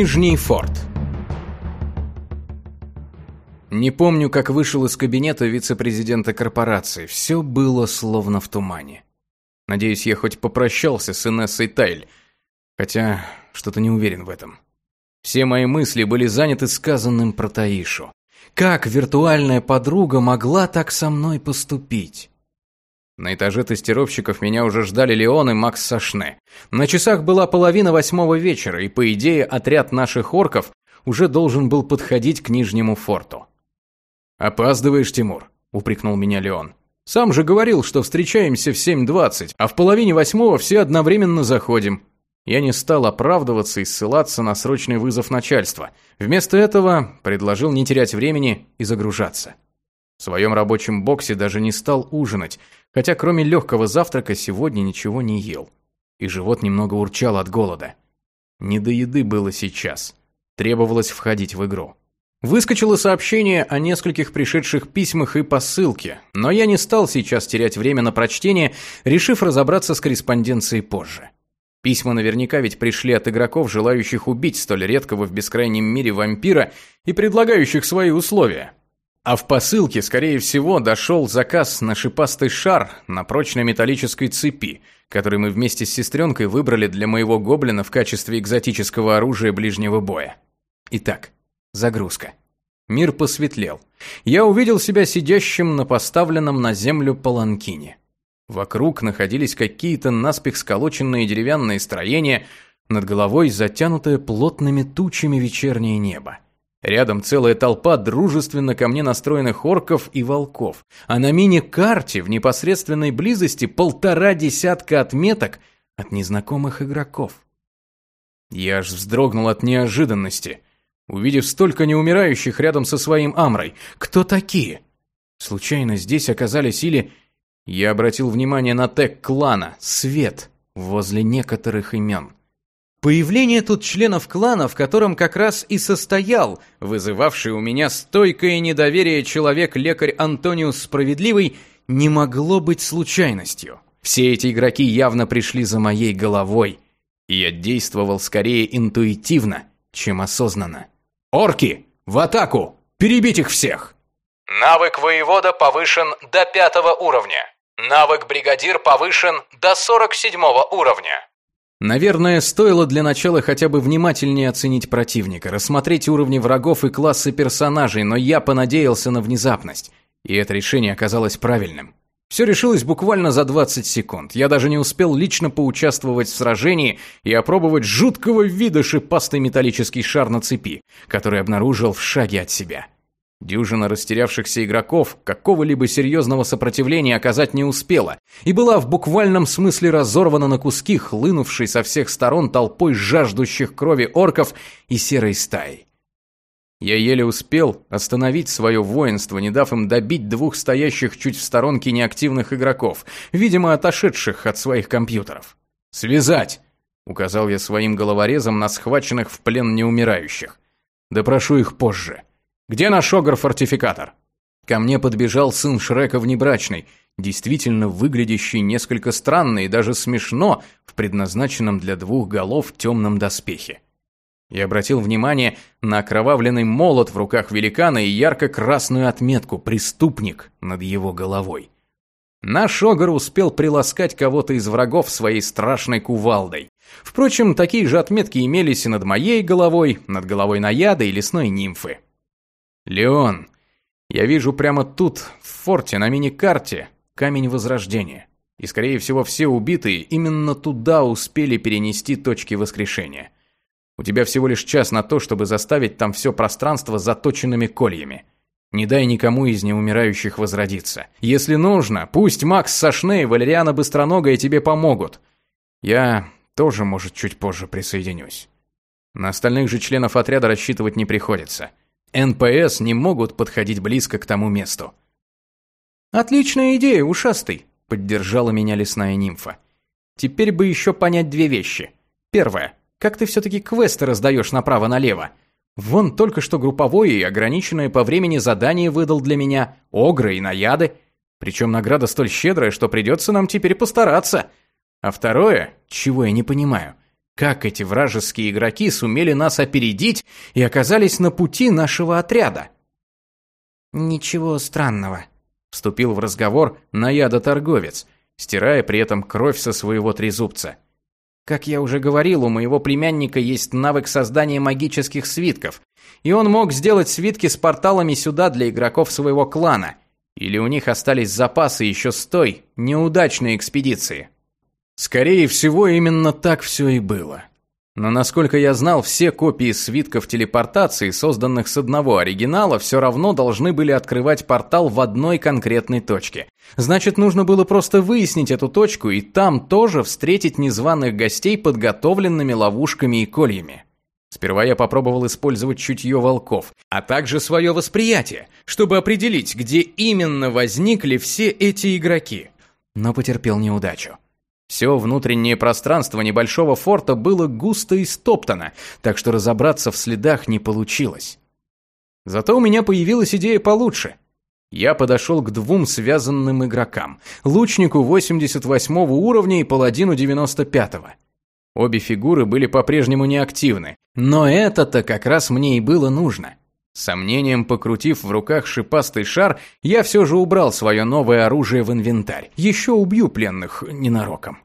Нижний форт. Не помню, как вышел из кабинета вице-президента корпорации. Все было словно в тумане. Надеюсь, я хоть попрощался с Инессой Тайль, хотя что-то не уверен в этом. Все мои мысли были заняты сказанным про Таишу. Как виртуальная подруга могла так со мной поступить? На этаже тестировщиков меня уже ждали Леон и Макс Сашне. На часах была половина восьмого вечера, и, по идее, отряд наших орков уже должен был подходить к Нижнему форту. «Опаздываешь, Тимур», — упрекнул меня Леон. «Сам же говорил, что встречаемся в 7.20, а в половине восьмого все одновременно заходим. Я не стал оправдываться и ссылаться на срочный вызов начальства. Вместо этого предложил не терять времени и загружаться. В своем рабочем боксе даже не стал ужинать, хотя кроме легкого завтрака сегодня ничего не ел. И живот немного урчал от голода. Не до еды было сейчас. Требовалось входить в игру. Выскочило сообщение о нескольких пришедших письмах и посылке, но я не стал сейчас терять время на прочтение, решив разобраться с корреспонденцией позже. Письма наверняка ведь пришли от игроков, желающих убить столь редкого в бескрайнем мире вампира и предлагающих свои условия. А в посылке, скорее всего, дошел заказ на шипастый шар на прочной металлической цепи, который мы вместе с сестренкой выбрали для моего гоблина в качестве экзотического оружия ближнего боя. Итак, загрузка. Мир посветлел. Я увидел себя сидящим на поставленном на землю паланкине. Вокруг находились какие-то наспех сколоченные деревянные строения, над головой затянутое плотными тучами вечернее небо. Рядом целая толпа дружественно ко мне настроенных орков и волков, а на мини-карте в непосредственной близости полтора десятка отметок от незнакомых игроков. Я аж вздрогнул от неожиданности, увидев столько неумирающих рядом со своим Амрой. Кто такие? Случайно здесь оказались или я обратил внимание на тег клана «Свет» возле некоторых имен. Появление тут членов клана, в котором как раз и состоял, вызывавший у меня стойкое недоверие человек-лекарь Антониус Справедливый, не могло быть случайностью. Все эти игроки явно пришли за моей головой, и я действовал скорее интуитивно, чем осознанно. «Орки! В атаку! Перебить их всех!» Навык воевода повышен до пятого уровня. Навык бригадир повышен до 47 уровня. Наверное, стоило для начала хотя бы внимательнее оценить противника, рассмотреть уровни врагов и классы персонажей, но я понадеялся на внезапность, и это решение оказалось правильным. Все решилось буквально за 20 секунд. Я даже не успел лично поучаствовать в сражении и опробовать жуткого вида шипастый металлический шар на цепи, который обнаружил в шаге от себя. Дюжина растерявшихся игроков какого-либо серьезного сопротивления оказать не успела и была в буквальном смысле разорвана на куски, хлынувшей со всех сторон толпой жаждущих крови орков и серой стаи. Я еле успел остановить свое воинство, не дав им добить двух стоящих чуть в сторонке неактивных игроков, видимо, отошедших от своих компьютеров. «Связать!» — указал я своим головорезом на схваченных в плен неумирающих. «Допрошу их позже». Где наш огр-фортификатор?» Ко мне подбежал сын Шрека внебрачный, действительно выглядящий несколько странно и даже смешно в предназначенном для двух голов темном доспехе. Я обратил внимание на окровавленный молот в руках великана и ярко-красную отметку «Преступник» над его головой. Наш Огр успел приласкать кого-то из врагов своей страшной кувалдой. Впрочем, такие же отметки имелись и над моей головой, над головой наяда и лесной нимфы. «Леон, я вижу прямо тут, в форте, на мини-карте, камень Возрождения. И, скорее всего, все убитые именно туда успели перенести точки воскрешения. У тебя всего лишь час на то, чтобы заставить там все пространство заточенными кольями. Не дай никому из неумирающих возродиться. Если нужно, пусть Макс Сашне и Валериана Быстроногая тебе помогут. Я тоже, может, чуть позже присоединюсь. На остальных же членов отряда рассчитывать не приходится. НПС не могут подходить близко к тому месту. «Отличная идея, ушастый», — поддержала меня лесная нимфа. «Теперь бы еще понять две вещи. Первое. Как ты все-таки квесты раздаешь направо-налево? Вон только что групповое и ограниченное по времени задание выдал для меня, огры и наяды. Причем награда столь щедрая, что придется нам теперь постараться. А второе, чего я не понимаю, Как эти вражеские игроки сумели нас опередить и оказались на пути нашего отряда? Ничего странного, вступил в разговор наяда-торговец, стирая при этом кровь со своего трезубца. Как я уже говорил, у моего племянника есть навык создания магических свитков, и он мог сделать свитки с порталами сюда для игроков своего клана. Или у них остались запасы еще с той неудачной экспедиции. Скорее всего, именно так все и было. Но насколько я знал, все копии свитков телепортации, созданных с одного оригинала, все равно должны были открывать портал в одной конкретной точке. Значит, нужно было просто выяснить эту точку и там тоже встретить незваных гостей подготовленными ловушками и кольями. Сперва я попробовал использовать чутье волков, а также свое восприятие, чтобы определить, где именно возникли все эти игроки. Но потерпел неудачу. Все внутреннее пространство небольшого форта было густо истоптано, так что разобраться в следах не получилось. Зато у меня появилась идея получше. Я подошел к двум связанным игрокам, лучнику 88 уровня и паладину 95 -го. Обе фигуры были по-прежнему неактивны, но это-то как раз мне и было нужно. Сомнением покрутив в руках шипастый шар, я все же убрал свое новое оружие в инвентарь. Еще убью пленных ненароком.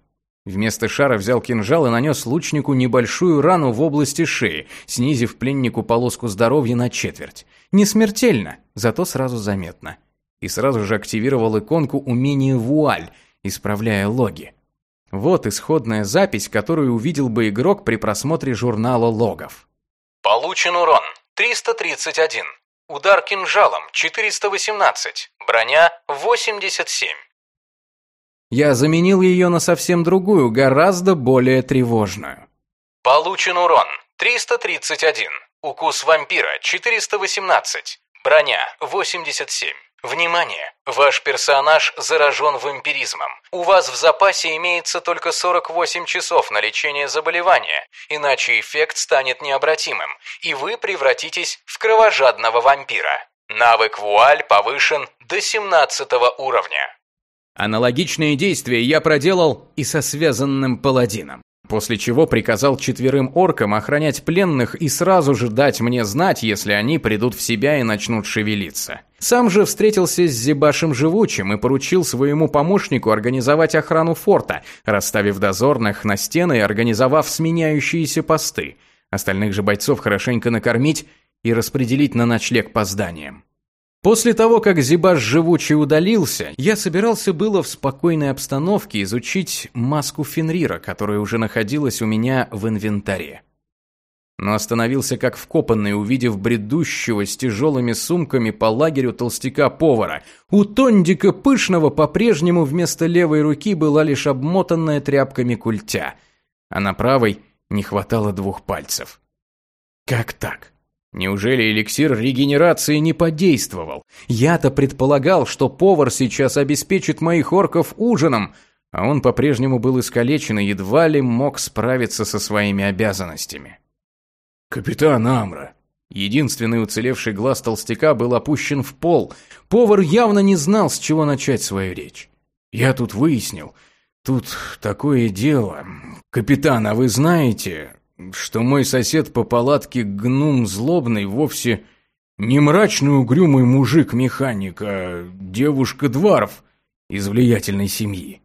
Вместо шара взял кинжал и нанес лучнику небольшую рану в области шеи, снизив пленнику полоску здоровья на четверть. Не смертельно, зато сразу заметно. И сразу же активировал иконку умения вуаль, исправляя логи. Вот исходная запись, которую увидел бы игрок при просмотре журнала логов. Получен урон 331. Удар кинжалом 418. Броня 87. Я заменил ее на совсем другую, гораздо более тревожную. Получен урон 331. Укус вампира 418. Броня 87. Внимание! Ваш персонаж заражен вампиризмом. У вас в запасе имеется только 48 часов на лечение заболевания, иначе эффект станет необратимым, и вы превратитесь в кровожадного вампира. Навык вуаль повышен до 17 уровня. Аналогичные действия я проделал и со связанным паладином. После чего приказал четверым оркам охранять пленных и сразу же дать мне знать, если они придут в себя и начнут шевелиться. Сам же встретился с Зебашем Живучим и поручил своему помощнику организовать охрану форта, расставив дозорных на стены и организовав сменяющиеся посты. Остальных же бойцов хорошенько накормить и распределить на ночлег по зданиям. После того, как Зибаш живучий удалился, я собирался было в спокойной обстановке изучить маску Фенрира, которая уже находилась у меня в инвентаре. Но остановился как вкопанный, увидев бредущего с тяжелыми сумками по лагерю толстяка-повара. У Тондика Пышного по-прежнему вместо левой руки была лишь обмотанная тряпками культя, а на правой не хватало двух пальцев. Как так? Неужели эликсир регенерации не подействовал? Я-то предполагал, что повар сейчас обеспечит моих орков ужином, а он по-прежнему был искалечен и едва ли мог справиться со своими обязанностями. «Капитан Амра!» Единственный уцелевший глаз толстяка был опущен в пол. Повар явно не знал, с чего начать свою речь. «Я тут выяснил. Тут такое дело. Капитан, а вы знаете, что мой сосед по палатке гнум злобный вовсе не мрачный угрюмый мужик-механик, а девушка-дворф из влиятельной семьи.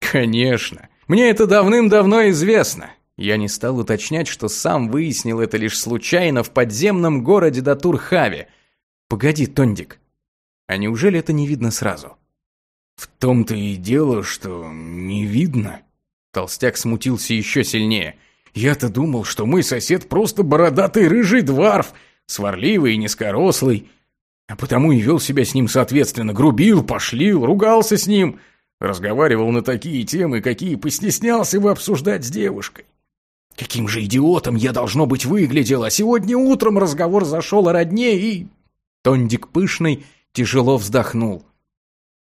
Конечно, мне это давным-давно известно. Я не стал уточнять, что сам выяснил это лишь случайно в подземном городе Датурхаве. Погоди, Тондик, а неужели это не видно сразу? В том-то и дело, что не видно. Толстяк смутился еще сильнее – я-то думал, что мой сосед просто бородатый рыжий дворф, сварливый и низкорослый, а потому и вел себя с ним соответственно, грубил, пошлил, ругался с ним, разговаривал на такие темы, какие постеснялся бы обсуждать с девушкой. Каким же идиотом я, должно быть, выглядел, а сегодня утром разговор зашел о родне и... Тондик Пышный тяжело вздохнул.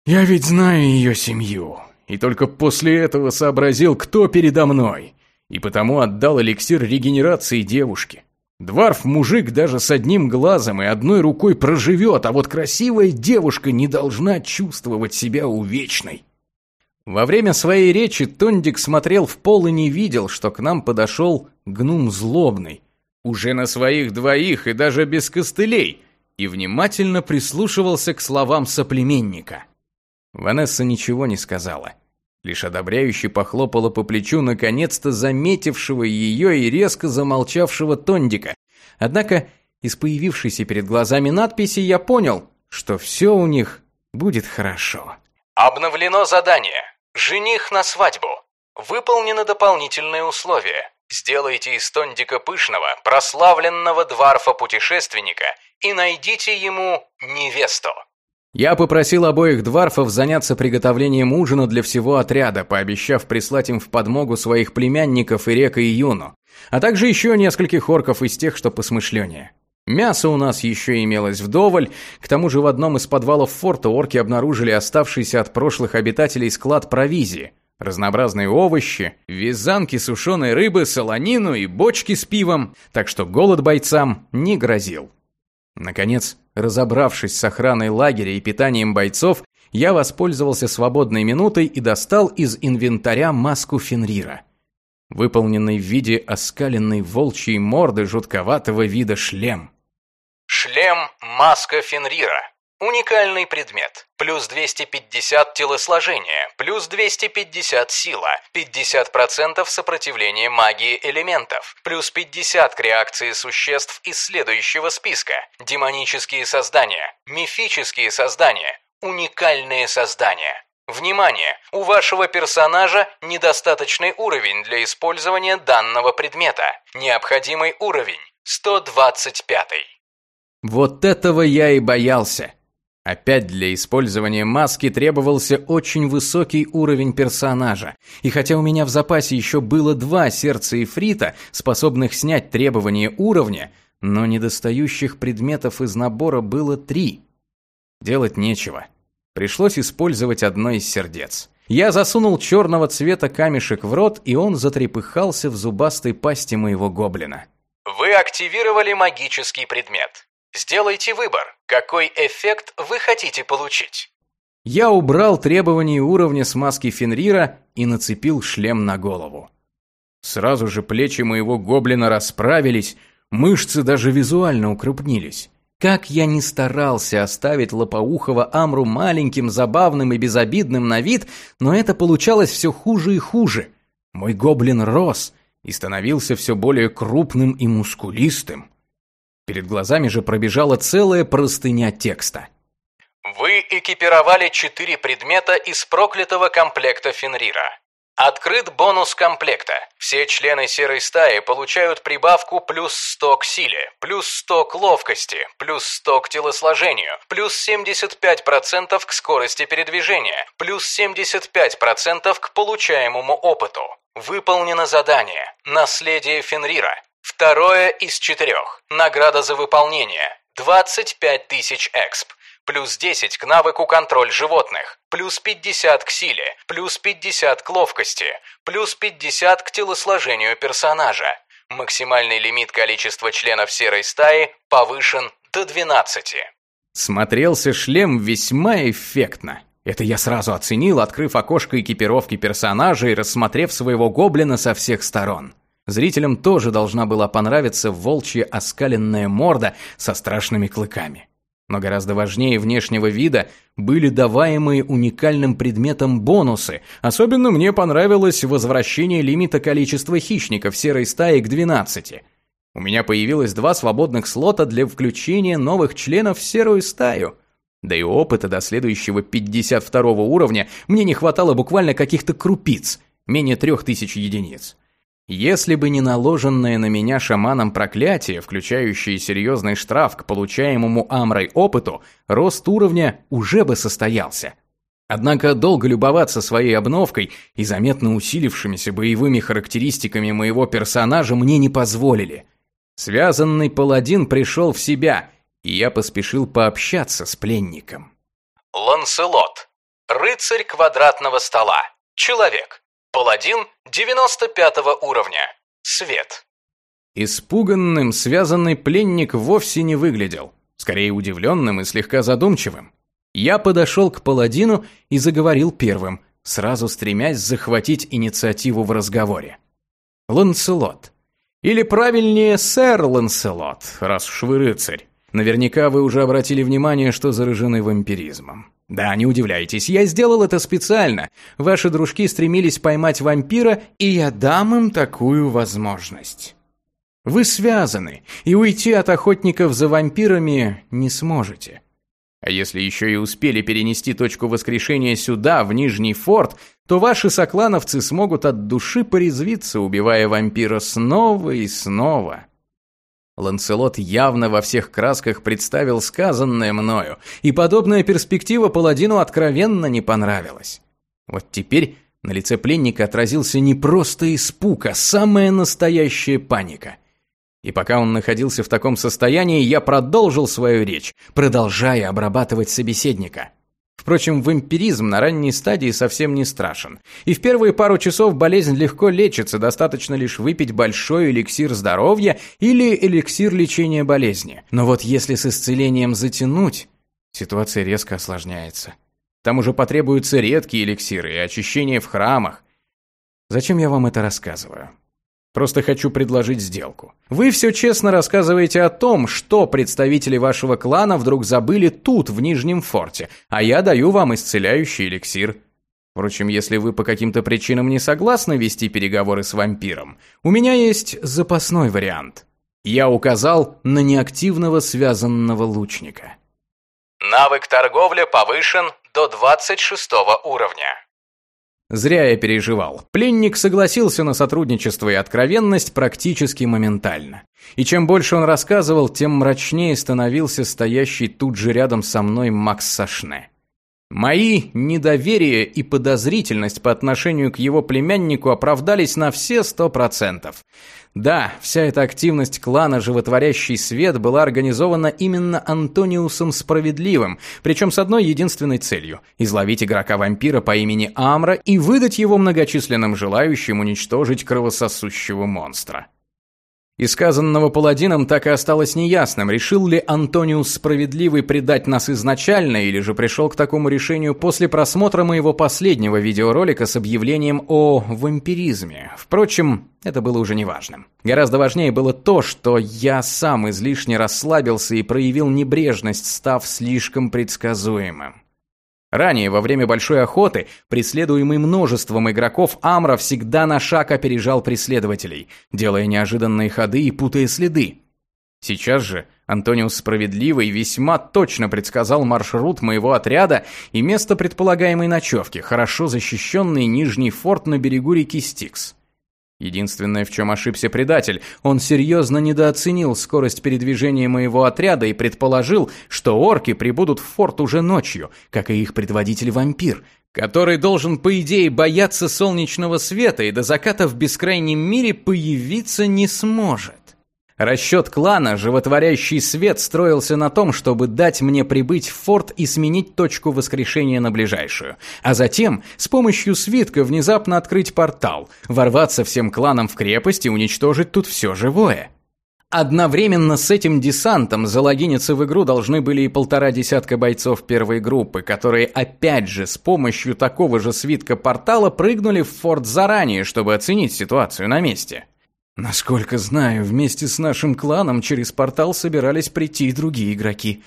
Я ведь знаю ее семью, и только после этого сообразил, кто передо мной и потому отдал эликсир регенерации девушке. Дварф-мужик даже с одним глазом и одной рукой проживет, а вот красивая девушка не должна чувствовать себя увечной. Во время своей речи Тондик смотрел в пол и не видел, что к нам подошел гнум злобный, уже на своих двоих и даже без костылей, и внимательно прислушивался к словам соплеменника. Ванесса ничего не сказала, лишь одобряюще похлопала по плечу наконец-то заметившего ее и резко замолчавшего Тондика. Однако из появившейся перед глазами надписи я понял, что все у них будет хорошо. Обновлено задание. Жених на свадьбу. Выполнены дополнительные условия. Сделайте из Тондика Пышного прославленного дварфа-путешественника и найдите ему невесту. Я попросил обоих дварфов заняться приготовлением ужина для всего отряда, пообещав прислать им в подмогу своих племянников Ирека и Юну, а также еще нескольких орков из тех, что посмышленнее. Мясо у нас еще имелось вдоволь, к тому же в одном из подвалов форта орки обнаружили оставшийся от прошлых обитателей склад провизии. Разнообразные овощи, вязанки сушеной рыбы, солонину и бочки с пивом, так что голод бойцам не грозил. Наконец, разобравшись с охраной лагеря и питанием бойцов, я воспользовался свободной минутой и достал из инвентаря маску Фенрира выполненный в виде оскаленной волчьей морды жутковатого вида шлем. Шлем «Маска Фенрира». Уникальный предмет. Плюс 250 телосложения, плюс 250 сила, 50% сопротивления магии элементов, плюс 50 к реакции существ из следующего списка. Демонические создания, мифические создания, уникальные создания. Внимание! У вашего персонажа недостаточный уровень для использования данного предмета. Необходимый уровень 125. Вот этого я и боялся. Опять для использования маски требовался очень высокий уровень персонажа. И хотя у меня в запасе еще было два сердца Ифрита, способных снять требования уровня, но недостающих предметов из набора было три. Делать нечего. Пришлось использовать одно из сердец. Я засунул черного цвета камешек в рот, и он затрепыхался в зубастой пасти моего гоблина. Вы активировали магический предмет. Сделайте выбор, какой эффект вы хотите получить. Я убрал требования уровня с маски Фенрира и нацепил шлем на голову. Сразу же плечи моего гоблина расправились, мышцы даже визуально укрупнились. Как я ни старался оставить лопоухого Амру маленьким, забавным и безобидным на вид, но это получалось все хуже и хуже. Мой гоблин рос и становился все более крупным и мускулистым. Перед глазами же пробежала целая простыня текста. Вы экипировали четыре предмета из проклятого комплекта Фенрира. Открыт бонус комплекта. Все члены серой стаи получают прибавку плюс 100 к силе, плюс 100 к ловкости, плюс 100 к телосложению, плюс 75% к скорости передвижения, плюс 75% к получаемому опыту. Выполнено задание. Наследие Фенрира. Второе из четырех. Награда за выполнение. 25 тысяч эксп. Плюс 10 к навыку контроль животных. Плюс 50 к силе. Плюс 50 к ловкости. Плюс 50 к телосложению персонажа. Максимальный лимит количества членов серой стаи повышен до 12. Смотрелся шлем весьма эффектно. Это я сразу оценил, открыв окошко экипировки персонажа и рассмотрев своего гоблина со всех сторон. Зрителям тоже должна была понравиться волчья оскаленная морда со страшными клыками. Но гораздо важнее внешнего вида были даваемые уникальным предметом бонусы. Особенно мне понравилось возвращение лимита количества хищников серой стаи к 12. У меня появилось два свободных слота для включения новых членов в серую стаю. Да и опыта до следующего 52 уровня мне не хватало буквально каких-то крупиц, менее 3000 единиц. Если бы не наложенное на меня шаманом проклятие, включающее серьезный штраф к получаемому Амрой опыту, рост уровня уже бы состоялся. Однако долго любоваться своей обновкой и заметно усилившимися боевыми характеристиками моего персонажа мне не позволили. Связанный паладин пришел в себя, и я поспешил пообщаться с пленником. Ланселот. Рыцарь квадратного стола. Человек. Паладин 95 уровня. Свет. Испуганным связанный пленник вовсе не выглядел. Скорее удивленным и слегка задумчивым. Я подошел к паладину и заговорил первым, сразу стремясь захватить инициативу в разговоре. Ланселот. Или правильнее, сэр Ланселот, раз уж вы рыцарь. Наверняка вы уже обратили внимание, что заражены вампиризмом. Да, не удивляйтесь, я сделал это специально. Ваши дружки стремились поймать вампира, и я дам им такую возможность. Вы связаны, и уйти от охотников за вампирами не сможете. А если еще и успели перенести точку воскрешения сюда, в Нижний форт, то ваши соклановцы смогут от души порезвиться, убивая вампира снова и снова. Ланселот явно во всех красках представил сказанное мною, и подобная перспектива паладину откровенно не понравилась. Вот теперь на лице пленника отразился не просто испуг, а самая настоящая паника. И пока он находился в таком состоянии, я продолжил свою речь, продолжая обрабатывать собеседника. Впрочем, вампиризм на ранней стадии совсем не страшен. И в первые пару часов болезнь легко лечится, достаточно лишь выпить большой эликсир здоровья или эликсир лечения болезни. Но вот если с исцелением затянуть, ситуация резко осложняется. Там уже потребуются редкие эликсиры и очищение в храмах. Зачем я вам это рассказываю? Просто хочу предложить сделку. Вы все честно рассказываете о том, что представители вашего клана вдруг забыли тут, в Нижнем форте, а я даю вам исцеляющий эликсир. Впрочем, если вы по каким-то причинам не согласны вести переговоры с вампиром, у меня есть запасной вариант. Я указал на неактивного связанного лучника. Навык торговля повышен до 26 уровня. Зря я переживал. Пленник согласился на сотрудничество и откровенность практически моментально. И чем больше он рассказывал, тем мрачнее становился стоящий тут же рядом со мной Макс Сашне. Мои недоверие и подозрительность по отношению к его племяннику оправдались на все сто процентов. Да, вся эта активность клана «Животворящий свет» была организована именно Антониусом Справедливым, причем с одной единственной целью – изловить игрока-вампира по имени Амра и выдать его многочисленным желающим уничтожить кровососущего монстра. Из сказанного паладином так и осталось неясным, решил ли Антониус Справедливый предать нас изначально или же пришел к такому решению после просмотра моего последнего видеоролика с объявлением о вампиризме. Впрочем, это было уже неважным. Гораздо важнее было то, что я сам излишне расслабился и проявил небрежность, став слишком предсказуемым. Ранее, во время большой охоты, преследуемый множеством игроков, Амра всегда на шаг опережал преследователей, делая неожиданные ходы и путая следы. Сейчас же Антониус Справедливый весьма точно предсказал маршрут моего отряда и место предполагаемой ночевки, хорошо защищенный нижний форт на берегу реки Стикс. Единственное, в чем ошибся предатель, он серьезно недооценил скорость передвижения моего отряда и предположил, что орки прибудут в форт уже ночью, как и их предводитель-вампир, который должен, по идее, бояться солнечного света и до заката в бескрайнем мире появиться не сможет. Расчет клана, животворящий свет, строился на том, чтобы дать мне прибыть в форт и сменить точку воскрешения на ближайшую. А затем, с помощью свитка, внезапно открыть портал, ворваться всем кланам в крепость и уничтожить тут все живое. Одновременно с этим десантом залогиниться в игру должны были и полтора десятка бойцов первой группы, которые опять же с помощью такого же свитка портала прыгнули в форт заранее, чтобы оценить ситуацию на месте. Насколько знаю, вместе с нашим кланом через портал собирались прийти и другие игроки.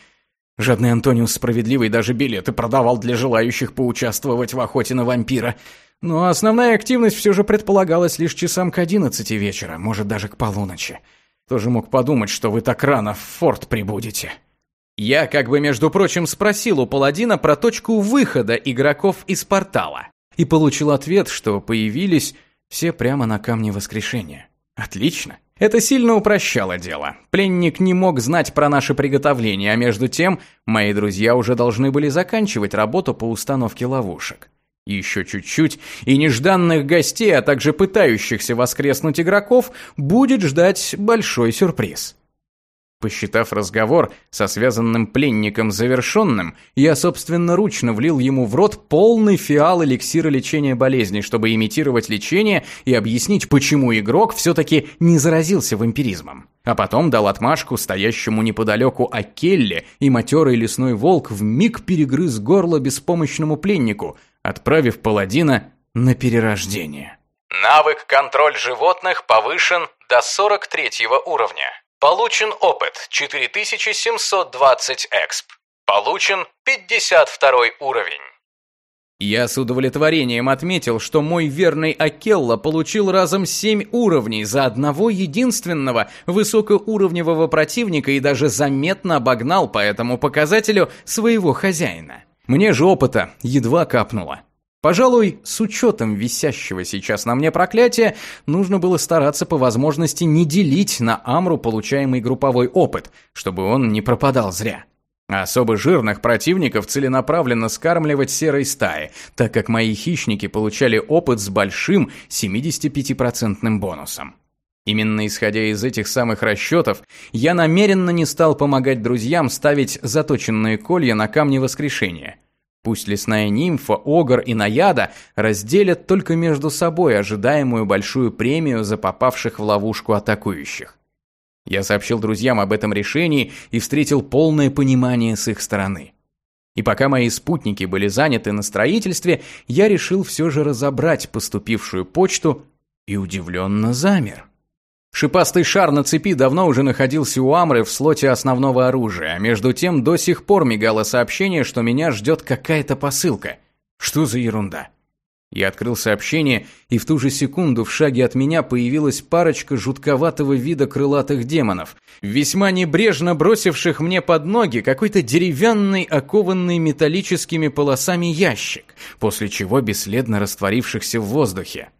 Жадный Антониус Справедливый даже билеты продавал для желающих поучаствовать в охоте на вампира. Но основная активность все же предполагалась лишь часам к одиннадцати вечера, может даже к полуночи. Тоже мог подумать, что вы так рано в форт прибудете. Я, как бы между прочим, спросил у паладина про точку выхода игроков из портала. И получил ответ, что появились все прямо на камне воскрешения. Отлично. Это сильно упрощало дело. Пленник не мог знать про наши приготовления, а между тем мои друзья уже должны были заканчивать работу по установке ловушек. Еще чуть-чуть, и нежданных гостей, а также пытающихся воскреснуть игроков, будет ждать большой сюрприз. Посчитав разговор со связанным пленником завершенным, я собственноручно влил ему в рот полный фиал эликсира лечения болезней, чтобы имитировать лечение и объяснить, почему игрок все-таки не заразился вампиризмом. А потом дал отмашку стоящему неподалеку Акелле, и матерый лесной волк в миг перегрыз горло беспомощному пленнику, отправив паладина на перерождение. Навык «Контроль животных» повышен до 43 уровня. Получен опыт 4720 эксп. Получен 52 уровень. Я с удовлетворением отметил, что мой верный Акелла получил разом семь уровней за одного единственного высокоуровневого противника и даже заметно обогнал по этому показателю своего хозяина. Мне же опыта едва капнуло. Пожалуй, с учетом висящего сейчас на мне проклятия, нужно было стараться по возможности не делить на Амру получаемый групповой опыт, чтобы он не пропадал зря. Особо жирных противников целенаправленно скармливать серой стаи, так как мои хищники получали опыт с большим 75% бонусом. Именно исходя из этих самых расчетов, я намеренно не стал помогать друзьям ставить заточенные колья на камни воскрешения. Пусть лесная нимфа, огр и наяда разделят только между собой ожидаемую большую премию за попавших в ловушку атакующих. Я сообщил друзьям об этом решении и встретил полное понимание с их стороны. И пока мои спутники были заняты на строительстве, я решил все же разобрать поступившую почту и удивленно замер. Шипастый шар на цепи давно уже находился у Амры в слоте основного оружия, а между тем до сих пор мигало сообщение, что меня ждет какая-то посылка. Что за ерунда? Я открыл сообщение, и в ту же секунду в шаге от меня появилась парочка жутковатого вида крылатых демонов, весьма небрежно бросивших мне под ноги какой-то деревянный, окованный металлическими полосами ящик, после чего бесследно растворившихся в воздухе.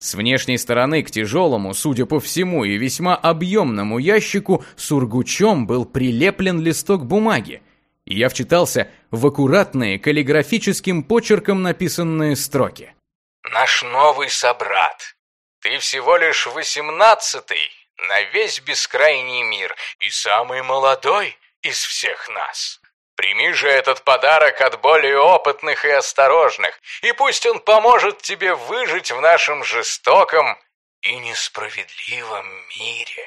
С внешней стороны к тяжелому, судя по всему, и весьма объемному ящику сургучом был прилеплен листок бумаги, и я вчитался в аккуратные каллиграфическим почерком написанные строки. «Наш новый собрат. Ты всего лишь восемнадцатый на весь бескрайний мир и самый молодой из всех нас. Прими же этот подарок от более опытных и осторожных, и пусть он поможет тебе выжить в нашем жестоком и несправедливом мире».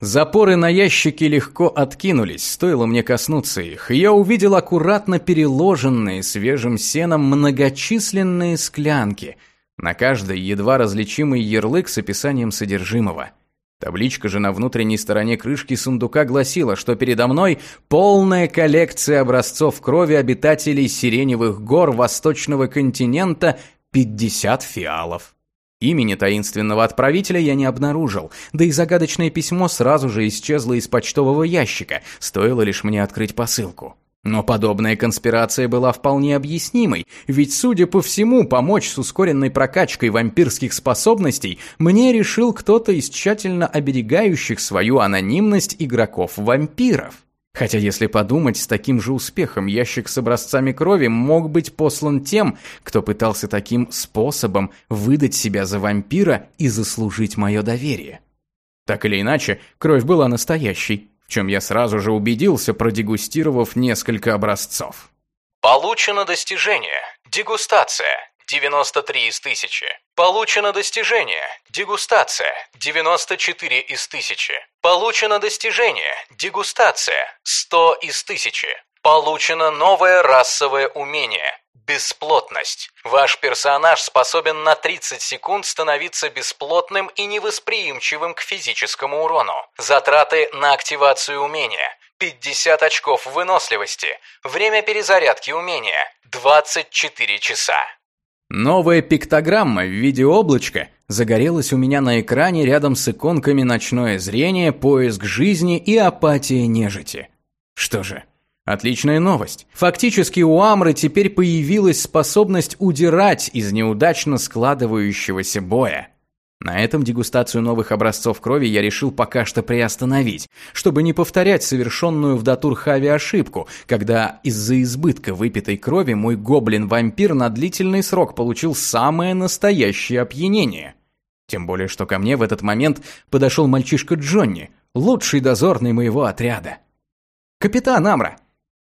Запоры на ящике легко откинулись, стоило мне коснуться их, и я увидел аккуратно переложенные свежим сеном многочисленные склянки, на каждой едва различимый ярлык с описанием содержимого. Табличка же на внутренней стороне крышки сундука гласила, что передо мной полная коллекция образцов крови обитателей сиреневых гор восточного континента 50 фиалов. Имени таинственного отправителя я не обнаружил, да и загадочное письмо сразу же исчезло из почтового ящика, стоило лишь мне открыть посылку. Но подобная конспирация была вполне объяснимой, ведь, судя по всему, помочь с ускоренной прокачкой вампирских способностей мне решил кто-то из тщательно оберегающих свою анонимность игроков-вампиров. Хотя, если подумать, с таким же успехом ящик с образцами крови мог быть послан тем, кто пытался таким способом выдать себя за вампира и заслужить мое доверие. Так или иначе, кровь была настоящей, чем я сразу же убедился, продегустировав несколько образцов. Получено достижение. Дегустация. 93 из 1000. Получено достижение. Дегустация. 94 из 1000. Получено достижение. Дегустация. 100 из 1000. Получено новое расовое умение. Бесплотность. Ваш персонаж способен на 30 секунд становиться бесплотным и невосприимчивым к физическому урону. Затраты на активацию умения. 50 очков выносливости. Время перезарядки умения. 24 часа. Новая пиктограмма в виде облачка загорелась у меня на экране рядом с иконками «Ночное зрение», «Поиск жизни» и «Апатия нежити». Что же, отличная новость. Фактически у Амры теперь появилась способность удирать из неудачно складывающегося боя. На этом дегустацию новых образцов крови я решил пока что приостановить, чтобы не повторять совершенную в Датурхаве ошибку, когда из-за избытка выпитой крови мой гоблин-вампир на длительный срок получил самое настоящее опьянение. Тем более, что ко мне в этот момент подошел мальчишка Джонни, лучший дозорный моего отряда. «Капитан Амра!»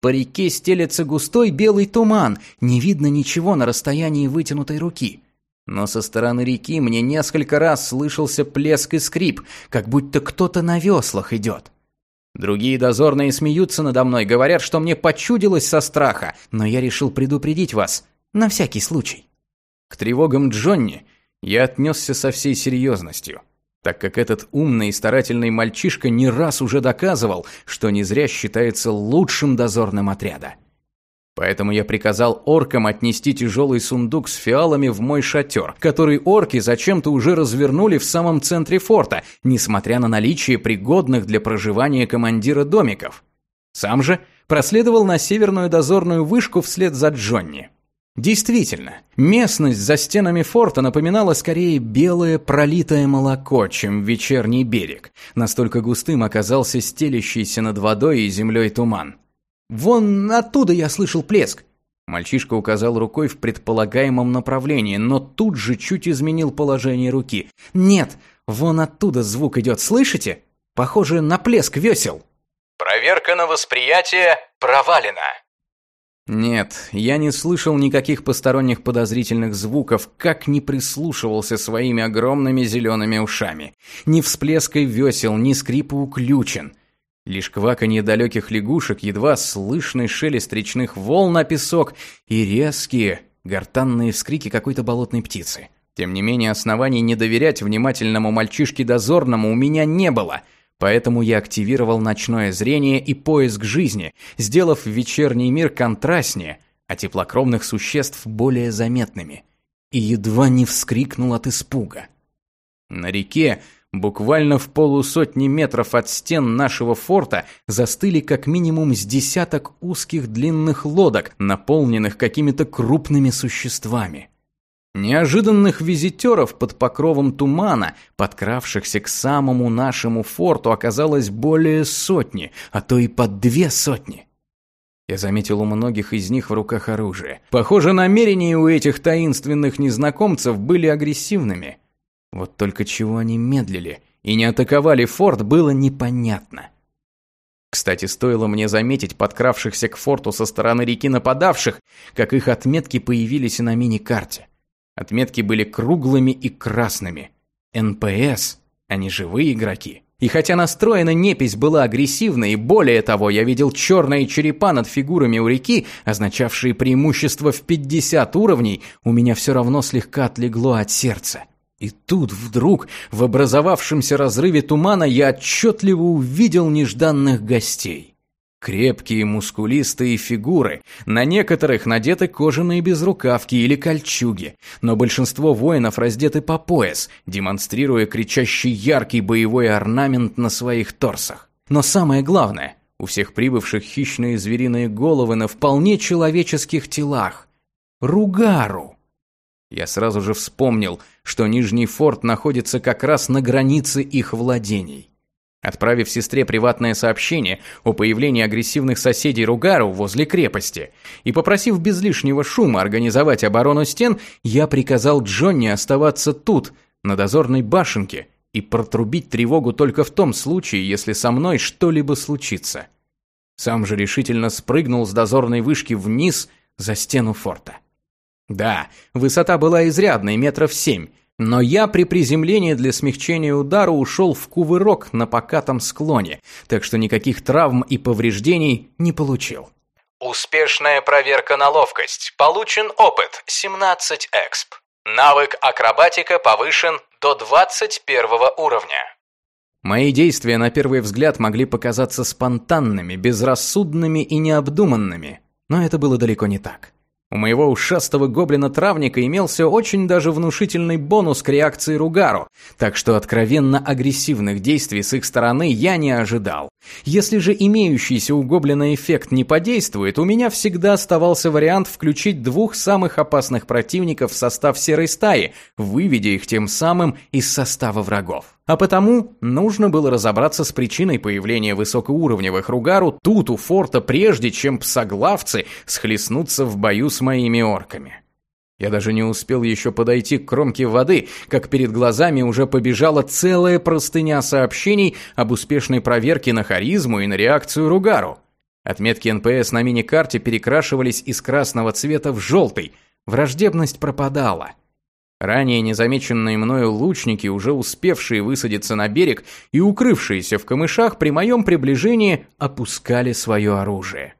По реке стелется густой белый туман, не видно ничего на расстоянии вытянутой руки. Но со стороны реки мне несколько раз слышался плеск и скрип, как будто кто-то на веслах идет. Другие дозорные смеются надо мной, говорят, что мне почудилось со страха, но я решил предупредить вас. На всякий случай. К тревогам Джонни я отнесся со всей серьезностью, так как этот умный и старательный мальчишка не раз уже доказывал, что не зря считается лучшим дозорным отряда. Поэтому я приказал оркам отнести тяжелый сундук с фиалами в мой шатер, который орки зачем-то уже развернули в самом центре форта, несмотря на наличие пригодных для проживания командира домиков. Сам же проследовал на северную дозорную вышку вслед за Джонни. Действительно, местность за стенами форта напоминала скорее белое пролитое молоко, чем вечерний берег. Настолько густым оказался стелящийся над водой и землей туман. Вон оттуда я слышал плеск. Мальчишка указал рукой в предполагаемом направлении, но тут же чуть изменил положение руки. Нет, вон оттуда звук идет, слышите? Похоже на плеск весел. Проверка на восприятие провалена. Нет, я не слышал никаких посторонних подозрительных звуков, как не прислушивался своими огромными зелеными ушами. Ни всплеска весел, ни скрипа уключен. Лишь кваканье далеких лягушек, едва слышный шелест речных волн на песок и резкие, гортанные вскрики какой-то болотной птицы. Тем не менее, оснований не доверять внимательному мальчишке-дозорному у меня не было, поэтому я активировал ночное зрение и поиск жизни, сделав вечерний мир контрастнее, а теплокровных существ более заметными. И едва не вскрикнул от испуга. На реке Буквально в полусотни метров от стен нашего форта застыли как минимум с десяток узких длинных лодок, наполненных какими-то крупными существами. Неожиданных визитеров под покровом тумана, подкравшихся к самому нашему форту, оказалось более сотни, а то и под две сотни. Я заметил у многих из них в руках оружие. Похоже, намерения у этих таинственных незнакомцев были агрессивными. Вот только чего они медлили и не атаковали форт, было непонятно. Кстати, стоило мне заметить подкравшихся к форту со стороны реки нападавших, как их отметки появились и на мини-карте. Отметки были круглыми и красными. НПС, не живые игроки. И хотя настроена непись была агрессивной, и более того, я видел черные черепа над фигурами у реки, означавшие преимущество в 50 уровней, у меня все равно слегка отлегло от сердца. И тут вдруг, в образовавшемся разрыве тумана, я отчетливо увидел нежданных гостей. Крепкие мускулистые фигуры, на некоторых надеты кожаные безрукавки или кольчуги, но большинство воинов раздеты по пояс, демонстрируя кричащий яркий боевой орнамент на своих торсах. Но самое главное, у всех прибывших хищные звериные головы на вполне человеческих телах. Ругару! Я сразу же вспомнил, что Нижний форт находится как раз на границе их владений. Отправив сестре приватное сообщение о появлении агрессивных соседей Ругару возле крепости и попросив без лишнего шума организовать оборону стен, я приказал Джонни оставаться тут, на дозорной башенке, и протрубить тревогу только в том случае, если со мной что-либо случится. Сам же решительно спрыгнул с дозорной вышки вниз за стену форта. Да, высота была изрядной, метров семь, но я при приземлении для смягчения удара ушел в кувырок на покатом склоне, так что никаких травм и повреждений не получил. Успешная проверка на ловкость. Получен опыт 17 эксп. Навык акробатика повышен до 21 уровня. Мои действия на первый взгляд могли показаться спонтанными, безрассудными и необдуманными, но это было далеко не так. У моего ушастого гоблина-травника имелся очень даже внушительный бонус к реакции Ругару, так что откровенно агрессивных действий с их стороны я не ожидал. Если же имеющийся у гоблина эффект не подействует, у меня всегда оставался вариант включить двух самых опасных противников в состав серой стаи, выведя их тем самым из состава врагов. А потому нужно было разобраться с причиной появления высокоуровневых ругару тут у форта, прежде чем псоглавцы схлестнутся в бою с моими орками. Я даже не успел еще подойти к кромке воды, как перед глазами уже побежала целая простыня сообщений об успешной проверке на харизму и на реакцию Ругару. Отметки НПС на мини-карте перекрашивались из красного цвета в желтый. Враждебность пропадала. Ранее незамеченные мною лучники, уже успевшие высадиться на берег и укрывшиеся в камышах, при моем приближении опускали свое оружие.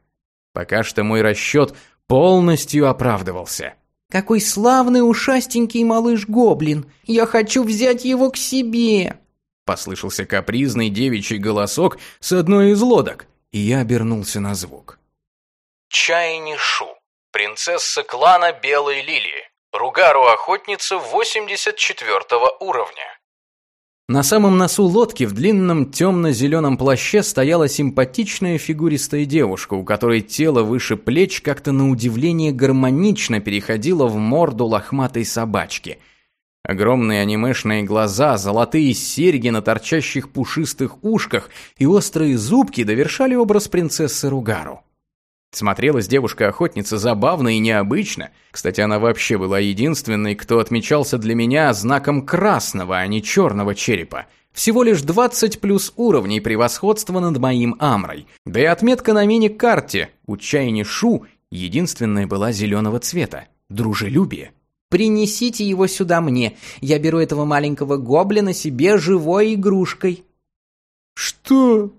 Пока что мой расчет полностью оправдывался. Какой славный ушастенький малыш-гоблин! Я хочу взять его к себе!» Послышался капризный девичий голосок с одной из лодок, и я обернулся на звук. Чайни Шу, принцесса клана Белой Лилии, Ругару-охотница 84 уровня. На самом носу лодки в длинном темно-зеленом плаще стояла симпатичная фигуристая девушка, у которой тело выше плеч как-то на удивление гармонично переходило в морду лохматой собачки. Огромные анимешные глаза, золотые серьги на торчащих пушистых ушках и острые зубки довершали образ принцессы Ругару. Смотрелась девушка-охотница забавно и необычно. Кстати, она вообще была единственной, кто отмечался для меня знаком красного, а не черного черепа. Всего лишь 20 плюс уровней превосходства над моим Амрой. Да и отметка на мини-карте у Чайни Шу единственная была зеленого цвета. Дружелюбие. «Принесите его сюда мне. Я беру этого маленького гоблина себе живой игрушкой». «Что?»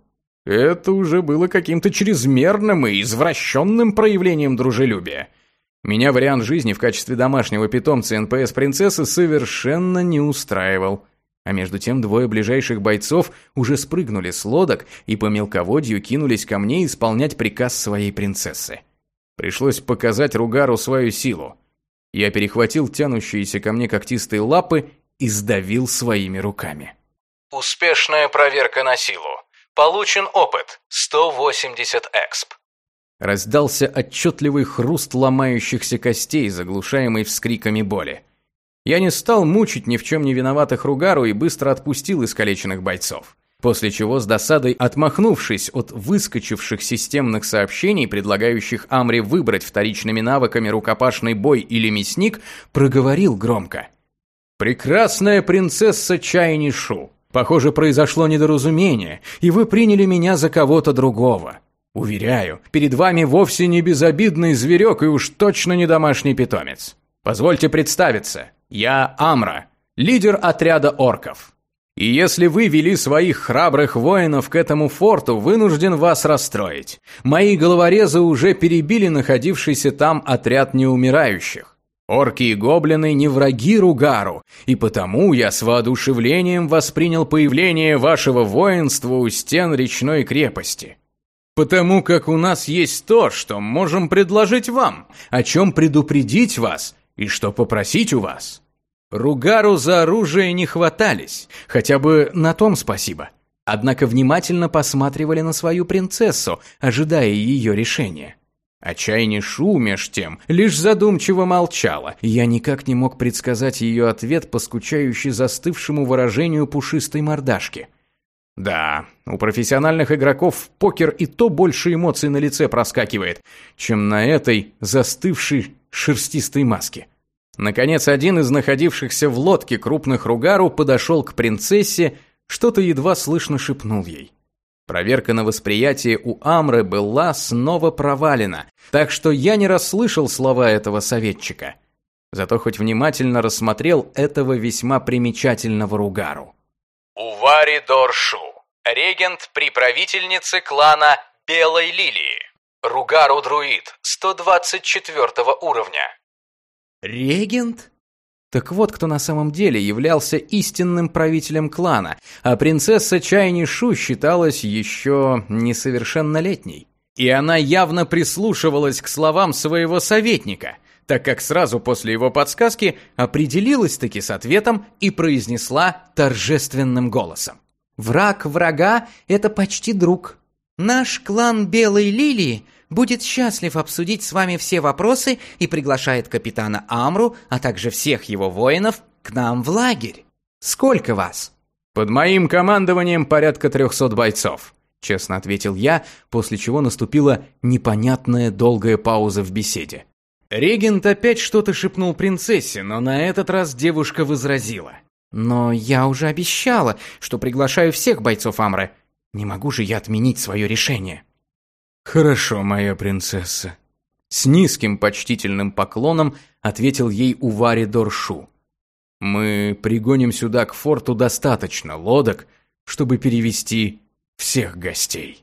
Это уже было каким-то чрезмерным и извращенным проявлением дружелюбия. Меня вариант жизни в качестве домашнего питомца НПС-принцессы совершенно не устраивал. А между тем двое ближайших бойцов уже спрыгнули с лодок и по мелководью кинулись ко мне исполнять приказ своей принцессы. Пришлось показать Ругару свою силу. Я перехватил тянущиеся ко мне когтистые лапы и сдавил своими руками. Успешная проверка на силу. Получен опыт 180 эксп. Раздался отчетливый хруст ломающихся костей, заглушаемый вскриками боли. Я не стал мучить ни в чем не виноватых Ругару и быстро отпустил искалеченных бойцов. После чего с досадой отмахнувшись от выскочивших системных сообщений, предлагающих Амре выбрать вторичными навыками рукопашный бой или мясник, проговорил громко. «Прекрасная принцесса Чайни Шу, Похоже, произошло недоразумение, и вы приняли меня за кого-то другого. Уверяю, перед вами вовсе не безобидный зверек и уж точно не домашний питомец. Позвольте представиться. Я Амра, лидер отряда орков. И если вы вели своих храбрых воинов к этому форту, вынужден вас расстроить. Мои головорезы уже перебили находившийся там отряд неумирающих. Орки и гоблины не враги Ругару, и потому я с воодушевлением воспринял появление вашего воинства у стен речной крепости. Потому как у нас есть то, что можем предложить вам, о чем предупредить вас и что попросить у вас. Ругару за оружие не хватались, хотя бы на том спасибо. Однако внимательно посматривали на свою принцессу, ожидая ее решения. Чайни Шу, тем, лишь задумчиво молчала, я никак не мог предсказать ее ответ по скучающей застывшему выражению пушистой мордашки. Да, у профессиональных игроков в покер и то больше эмоций на лице проскакивает, чем на этой застывшей шерстистой маске. Наконец, один из находившихся в лодке крупных ругару подошел к принцессе, что-то едва слышно шепнул ей. Проверка на восприятие у Амры была снова провалена, так что я не расслышал слова этого советчика. Зато хоть внимательно рассмотрел этого весьма примечательного Ругару. Увари Доршу, регент при правительнице клана Белой Лилии. Ругару-друид 124 уровня. «Регент?» Так вот, кто на самом деле являлся истинным правителем клана, а принцесса Чайни Шу считалась еще несовершеннолетней. И она явно прислушивалась к словам своего советника, так как сразу после его подсказки определилась-таки с ответом и произнесла торжественным голосом. «Враг врага — это почти друг. Наш клан Белой Лилии будет счастлив обсудить с вами все вопросы и приглашает капитана Амру, а также всех его воинов, к нам в лагерь. Сколько вас?» «Под моим командованием порядка трехсот бойцов», — честно ответил я, после чего наступила непонятная долгая пауза в беседе. Регент опять что-то шепнул принцессе, но на этот раз девушка возразила. «Но я уже обещала, что приглашаю всех бойцов Амры. Не могу же я отменить свое решение». «Хорошо, моя принцесса». С низким почтительным поклоном ответил ей Увари Доршу. «Мы пригоним сюда к форту достаточно лодок, чтобы перевести всех гостей».